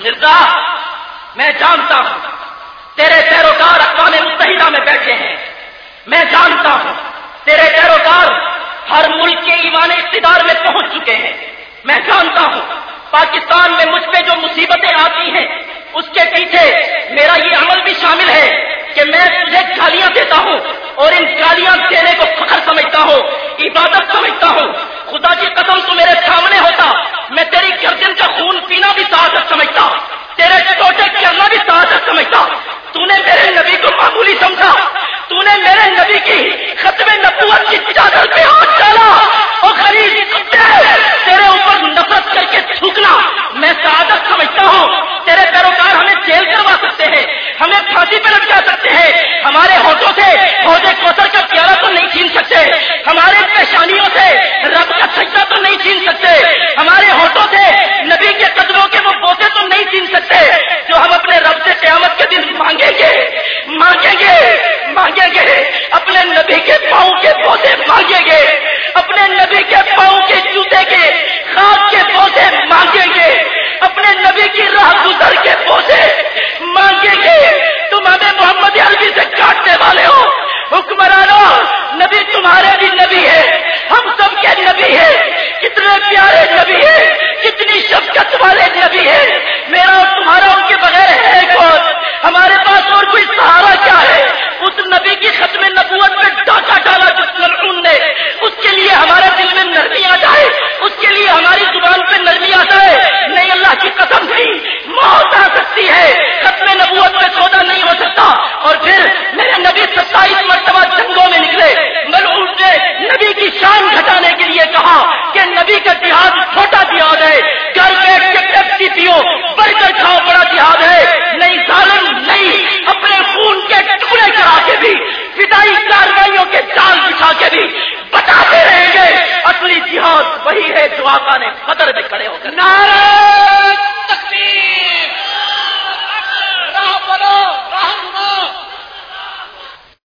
مرزا، میں جانتا ہوں، تیرے پیروکار اقوام متحدہ میں بیٹھے ہیں۔ میں جانتا ہوں، تیرے پیروکار ہر ملک کے ایمان اقتدار میں پہنچ چکے ہیں۔ میں جانتا ہوں، پاکستان میں مجھ پہ جو مصیبتیں آتی ہیں، اس کے پیچھے میرا یہ عمل بھی شامل ہے کہ میں تجھے گالیاں دیتا ہوں اور ان گالیاں دینے کو فخر سمجھتا ہوں، عبادت سمجھتا ہوں۔ خدا کی قدم تو میرے سامنے ہوتا میں تیری گردن کا خون پینا بھی سعادت سمجھتا تیرے چوٹے کرنا بھی سعادت سمجھتا تو نے میرے نبی کو سمجھا۔ تو نے میرے نبی کی ختم نبوت کی چادر پہ ہاتھ ڈالا۔ اور خرید تیرے اوپر نفرت کر کے تھوکنا۔ میں سعادت سمجھتا ہوں۔ تیرے پیروکار ہمیں جیل کروا سکتے ہیں۔ ہمیں پھانسی پہ لٹکا سکتے ہیں۔ ہمارے ہوٹوں سے عہدے کوثر کا پیارا تو نہیں چھین سکتے ہمارے پیشانیوں سے رب کا سجدہ تو نہیں چھین سکتے ہمارے ہوٹوں سے نبی کے قدموں کے وہ بوتے تو نہیں چھین سکتے جو ہم اپنے رب سے قیامت کے دن مانگیں گے مانگیں گے مانگیں گے اپنے نبی کے پاؤں کے پودے مانگیں گے اپنے نبی کے پاؤں کے خاص کے بوتے مانگیں گے اپنے نبی کی راہ گزر کے پوسے مانگیں گے تم ہمیں محمد عربی سے کاٹنے والے ہو حکمرانوں نبی تمہارے بھی نبی ہے ہم سب کے نبی ہے کتنے پیارے نبی ہے کتنی شفقت والے نبی ہے میرا اور تمہارا ان کے بغیر ہے کون ہمارے پاس اور کوئی سہارا کیا ہے اس نبی کی ختم نبوت میں ڈاکہ ڈالا جس ملعون نے اس کے لیے ہمارے دل میں نرمی آ جائے اس کے لیے ہماری زبان پہ نرمی آ جائے نہیں اللہ کی قسم نہیں موت آ سکتی ہے ختم نبوت میں سودا نہیں ہو سکتا اور پھر میرے نبی ستائیس مرتبہ جنگوں میں نکلے. ملعون نے نبی کی شان گھٹانے کے لیے کہا کہ نبی کا جہاد چھوٹا جہاد ہے. گھر بیٹھ کے پیپسی پیو بڑھ کر کھاؤ، بڑا جہاد ہے. نہیں ظالم نہیں اپنے خون کے ٹکڑے کرا کے بھی، فدائی کاروائیوں کے جال بچھا کے بھی بتاتے رہیں گے. اصلی جہاد وہی ہے جو آقا نے قدر